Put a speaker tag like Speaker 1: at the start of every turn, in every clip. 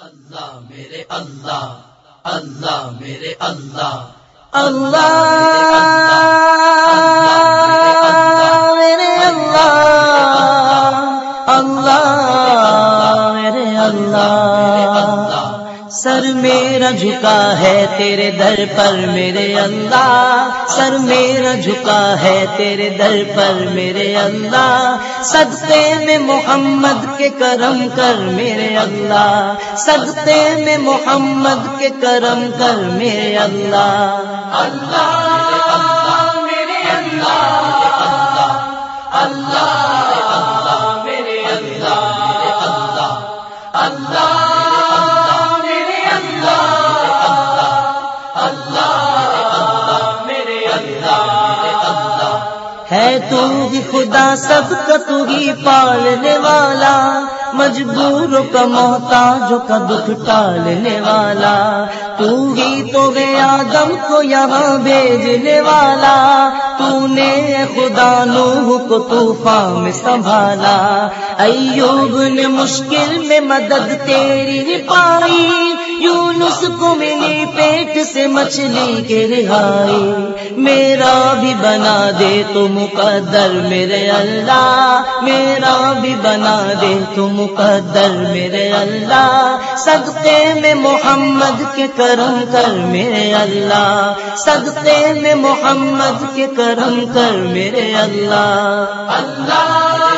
Speaker 1: اللہ میرے اللہ اللہ میرے اللہ
Speaker 2: اللہ میرے اللہ جھکا ہے تیرے در پر میرے اللہ سر میرا جھکا ہے تیرے در پر میرے اللہ صدقے میں محمد کے کرم کر میرے اللہ صدقے میں محمد کے کرم کر میرے اللہ
Speaker 1: اللہ میرے اللہ اللہ
Speaker 2: ہے تو ہی خدا سب کا تو ہی پالنے والا مجبوروں کا محتاجوں کا دکھ ٹالنے والا۔ تو ہی تو گے آدم کو یہاں بھیجنے والا۔ تو نے خدا نوح کو طوفان میں سنبھالا۔ ایوب نے مشکل میں مدد تیری پائی یونس کو ملی پیٹ سے مچھلی کے رہائی میرا بھی بنا دے تو مقدر میرے اللہ، میرا بھی بنا دے تو مقدر میرے اللہ۔ صدقے میں محمد کے کرم کر میرے اللہ۔ صدقے میں محمد کے کرم کر میرے اللہ۔
Speaker 1: اللہ۔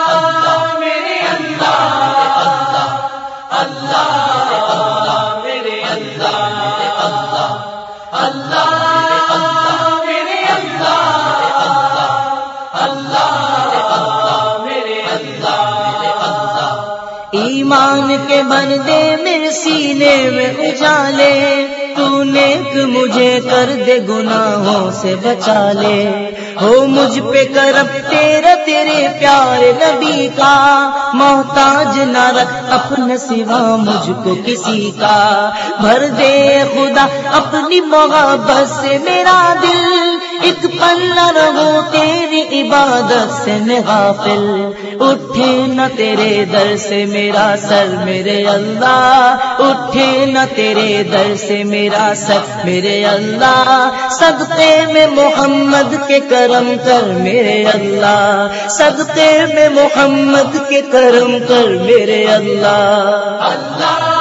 Speaker 2: ایمان کے بندے میرے سینے میں اجالے، تو نیک مجھے کر دے گناہوں سے بچا لے۔ ہو مجھ پہ کرم تیرا تیرے پیارے نبی کا۔ محتاج نہ رکھ اپنے سوا مجھ کو کسی کا۔ بھر دے خدا اپنی محبت سے میرا دل۔ ایک پل نہ رہو، تیری عبادت سے میں غافل۔ اٹھے نہ تیرے در سے میرا سر، میرے اللہ۔ اٹھے نہ تیرے در سے میرا سر، میرے اللہ۔ صدقے میں محمد کے کرم کر، میرے اللہ۔ صدقے میں محمد کے کرم کر، میرے اللہ۔
Speaker 1: اللہ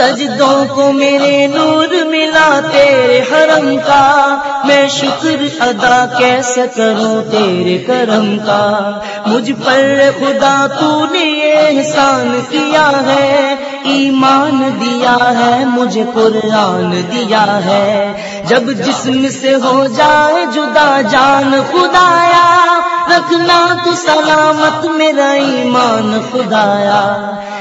Speaker 2: سجدوں کو میرے نور ملا تیرے حرم کا میں شکر ادا کیسے کروں تیرے کرم کا مجھ پر خدا تو نے احسان کیا ہے ایمان دیا ہے مجھے قرآن دیا ہے جب جسم سے ہو جائے جدا جان خدایا رکھنا تو سلامت میرا ایمان خدایا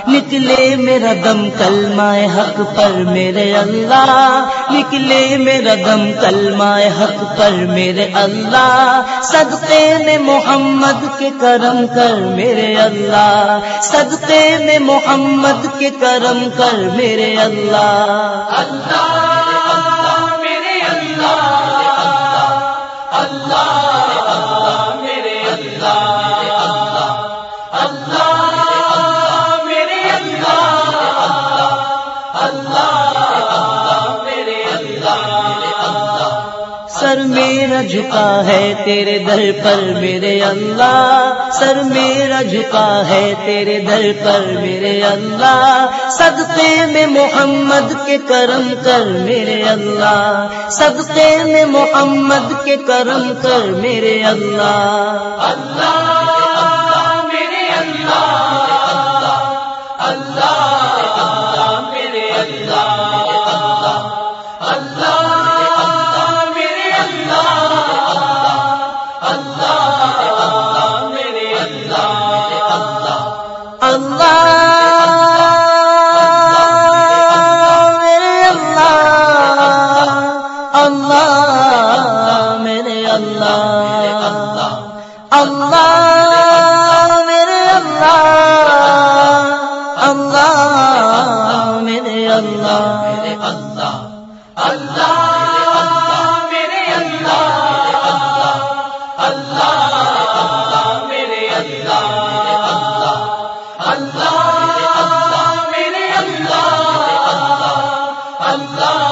Speaker 2: نکلے میرا دم کلمہ حق پر میرے اللہ نکلے میرا دم کلمہ حق پر میرے اللہ صدقے میں محمد کے کرم کر میرے اللہ صدقے میں محمد کے کرم کر میرے اللہ
Speaker 1: اللہ
Speaker 2: سر میرا جھکا ہے تیرے در پر میرے اللہ۔ سر میرا جھکا ہے تیرے در پر میرے اللہ۔ صدقے میں محمد کے کرم کر میرے اللہ۔ صدقے میں محمد کے کرم کر میرے اللہ۔
Speaker 1: اللہ۔ اللہ